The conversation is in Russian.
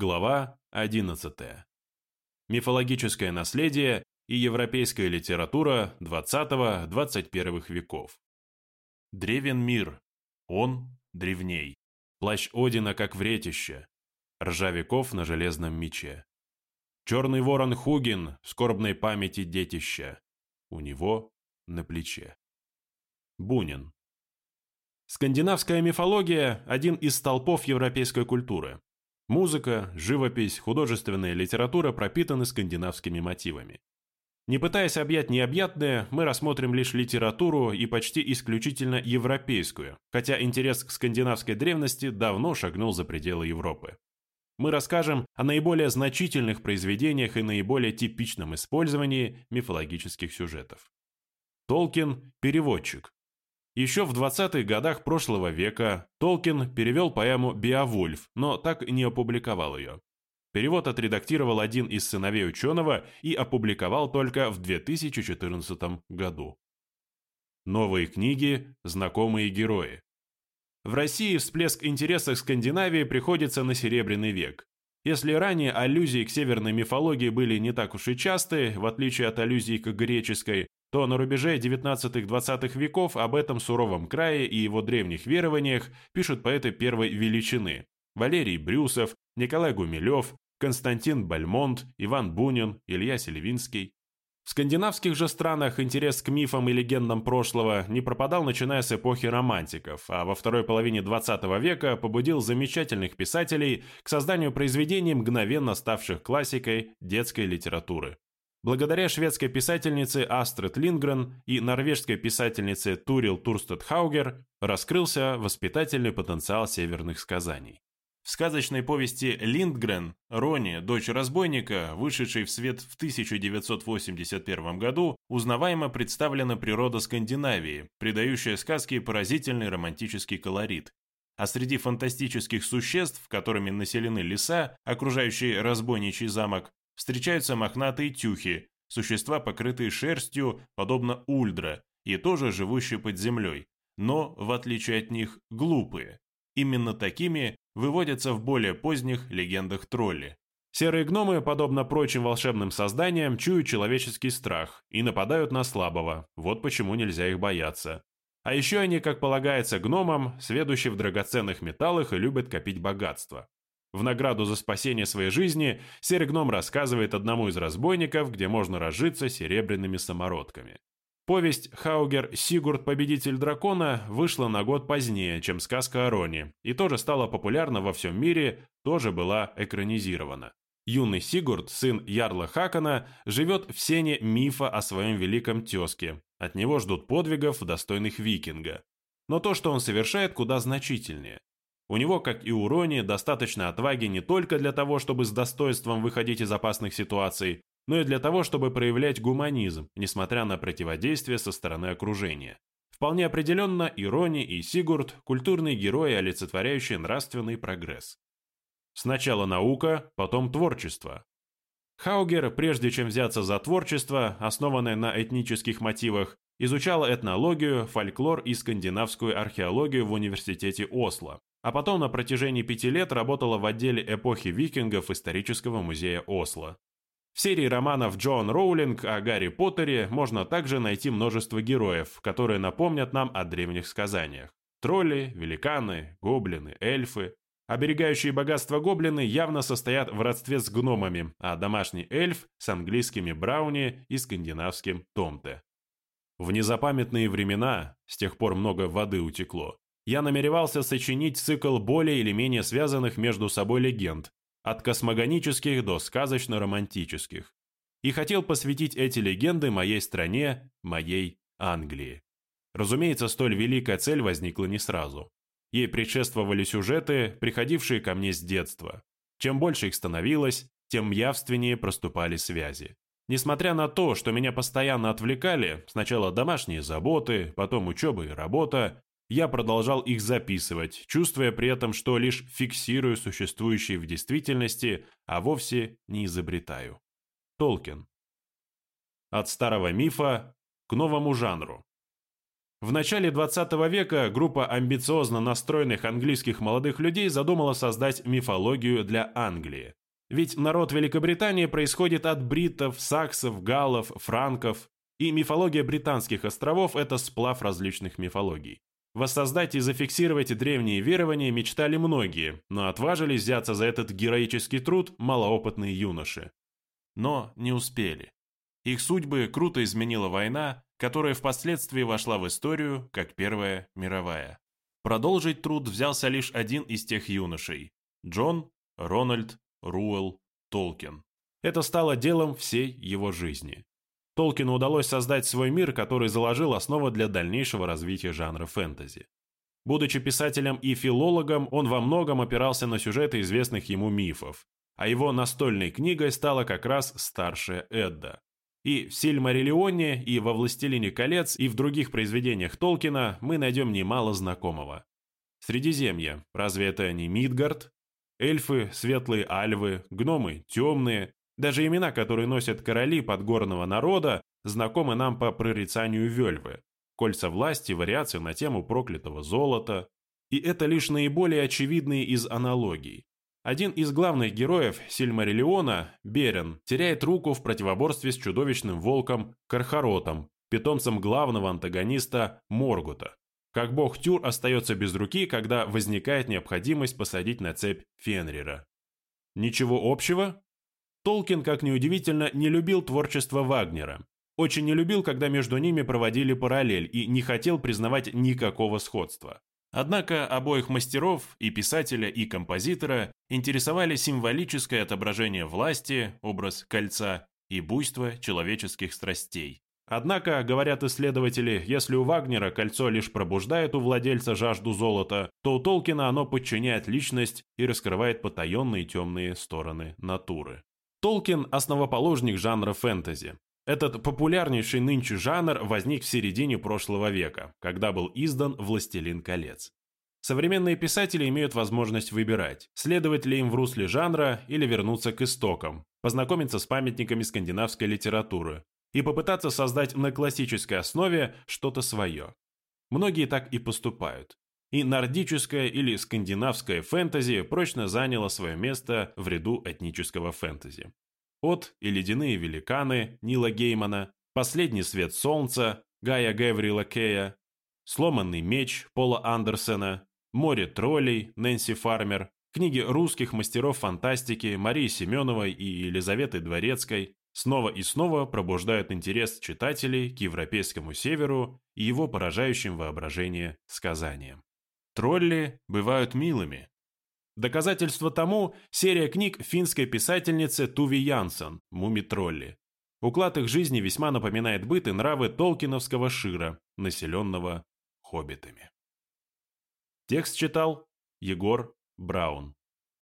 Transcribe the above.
Глава 11. Мифологическое наследие и европейская литература XX-XXI веков. Древен мир, он древней. Плащ Одина как вретище, ржа веков на железном мече. Черный ворон Хугин, скорбной памяти детища, у него на плече. Бунин. Скандинавская мифология – один из столпов европейской культуры. Музыка, живопись, художественная литература пропитаны скандинавскими мотивами. Не пытаясь объять необъятное, мы рассмотрим лишь литературу и почти исключительно европейскую, хотя интерес к скандинавской древности давно шагнул за пределы Европы. Мы расскажем о наиболее значительных произведениях и наиболее типичном использовании мифологических сюжетов. Толкин – переводчик, еще в 20-х годах прошлого века Толкин перевел поэму «Беовульф», но так и не опубликовал ее. Перевод отредактировал один из сыновей ученого и опубликовал только в 2014 году. Новые книги «Знакомые герои». В России всплеск интереса к Скандинавии приходится на Серебряный век. Если ранее аллюзии к северной мифологии были не так уж и часты, в отличие от аллюзий к греческой, то на рубеже 19-20 веков об этом суровом крае и его древних верованиях пишут поэты первой величины Валерий Брюсов, Николай Гумилев, Константин Бальмонт, Иван Бунин, Илья Селивинский. В скандинавских же странах интерес к мифам и легендам прошлого не пропадал начиная с эпохи романтиков, а во второй половине 20 века побудил замечательных писателей к созданию произведений, мгновенно ставших классикой детской литературы. Благодаря шведской писательнице Астрид Лингрен и норвежской писательнице Турил Турстед Хаугер раскрылся воспитательный потенциал северных сказаний. В сказочной повести Линдгрен Рони, дочь разбойника, вышедшей в свет в 1981 году, узнаваемо представлена природа Скандинавии, придающая сказке поразительный романтический колорит. А среди фантастических существ, которыми населены леса, окружающие разбойничий замок, встречаются мохнатые тюхи, существа, покрытые шерстью, подобно ульдра, и тоже живущие под землей, но, в отличие от них, глупые. Именно такими выводятся в более поздних легендах тролли. Серые гномы, подобно прочим волшебным созданиям, чуют человеческий страх и нападают на слабого, вот почему нельзя их бояться. А еще они, как полагается гномам, сведущие в драгоценных металлах и любят копить богатство. В награду за спасение своей жизни серый гном рассказывает одному из разбойников, где можно разжиться серебряными самородками. Повесть «Хаугер. Сигурд. Победитель дракона» вышла на год позднее, чем сказка о Роне, и тоже стала популярна во всем мире, тоже была экранизирована. Юный Сигурд, сын Ярла Хакана, живет в сене мифа о своем великом тезке. От него ждут подвигов, достойных викинга. Но то, что он совершает, куда значительнее. У него, как и у Рони, достаточно отваги не только для того, чтобы с достоинством выходить из опасных ситуаций, но и для того, чтобы проявлять гуманизм, несмотря на противодействие со стороны окружения. Вполне определенно и Рони, и Сигурд – культурные герои, олицетворяющие нравственный прогресс. Сначала наука, потом творчество. Хаугер, прежде чем взяться за творчество, основанное на этнических мотивах, изучал этнологию, фольклор и скандинавскую археологию в университете Осло, а потом на протяжении пяти лет работала в отделе эпохи викингов исторического музея Осло. В серии романов Джоан Роулинг о Гарри Поттере можно также найти множество героев, которые напомнят нам о древних сказаниях. Тролли, великаны, гоблины, эльфы. Оберегающие богатство гоблины явно состоят в родстве с гномами, а домашний эльф с английскими брауни и скандинавским томте. В незапамятные времена, с тех пор много воды утекло, я намеревался сочинить цикл более или менее связанных между собой легенд, от космогонических до сказочно-романтических, и хотел посвятить эти легенды моей стране, моей Англии. Разумеется, столь великая цель возникла не сразу. Ей предшествовали сюжеты, приходившие ко мне с детства. Чем больше их становилось, тем явственнее проступали связи. Несмотря на то, что меня постоянно отвлекали, сначала домашние заботы, потом учеба и работа, я продолжал их записывать, чувствуя при этом, что лишь фиксирую существующие в действительности, а вовсе не изобретаю. Толкин. От старого мифа к новому жанру. В начале 20 века группа амбициозно настроенных английских молодых людей задумала создать мифологию для Англии. Ведь народ Великобритании происходит от бриттов, саксов, галлов, франков, и мифология британских островов – это сплав различных мифологий. Воссоздать и зафиксировать древние верования мечтали многие, но отважились взяться за этот героический труд малоопытные юноши. Но не успели. Их судьбы круто изменила война, которая впоследствии вошла в историю как Первая мировая. Продолжить труд взялся лишь один из тех юношей – Джон Рональд Руэлл Толкин. Это стало делом всей его жизни. Толкину удалось создать свой мир, который заложил основу для дальнейшего развития жанра фэнтези. Будучи писателем и филологом, он во многом опирался на сюжеты известных ему мифов, а его настольной книгой стала как раз «Старшая Эдда». И в «Сильмариллионе», и во «Властелине колец», и в других произведениях Толкина мы найдем немало знакомого. Средиземье. Разве это не Мидгард? Эльфы, светлые альвы, гномы, темные. Даже имена, которые носят короли подгорного народа, знакомы нам по прорицанию Вельвы. Кольца власти, вариации на тему проклятого золота. И это лишь наиболее очевидные из аналогий. Один из главных героев Сильмариллиона, Берен, теряет руку в противоборстве с чудовищным волком Кархаротом, питомцем главного антагониста Моргута. Как бог Тюр остается без руки, когда возникает необходимость посадить на цепь Фенрира. Ничего общего? Толкин, как ни удивительно, не любил творчество Вагнера. Очень не любил, когда между ними проводили параллель и не хотел признавать никакого сходства. Однако обоих мастеров, и писателя, и композитора, интересовали символическое отображение власти, образ кольца и буйство человеческих страстей. Однако, говорят исследователи, если у Вагнера кольцо лишь пробуждает у владельца жажду золота, то у Толкина оно подчиняет личность и раскрывает потаенные темные стороны натуры. Толкин – основоположник жанра фэнтези. Этот популярнейший нынче жанр возник в середине прошлого века, когда был издан «Властелин колец». Современные писатели имеют возможность выбирать, следовать ли им в русле жанра или вернуться к истокам, познакомиться с памятниками скандинавской литературы и попытаться создать на классической основе что-то свое. Многие так и поступают. И нордическое или скандинавское фэнтези прочно заняло свое место в ряду этнического фэнтези. От и «Ледяные великаны» Нила Геймана, «Последний свет солнца» Гая Геврила Кея, «Сломанный меч» Пола Андерсена, «Море троллей» Нэнси Фармер, книги русских мастеров фантастики Марии Семеновой и Елизаветы Дворецкой снова и снова пробуждают интерес читателей к европейскому северу и его поражающим воображение сказаниям. Тролли бывают милыми, Доказательство тому – серия книг финской писательницы Туви Янсен «Муми-тролли». Уклад их жизни весьма напоминает быт и нравы толкиновского шира, населенного хоббитами. Текст читал Егор Браун.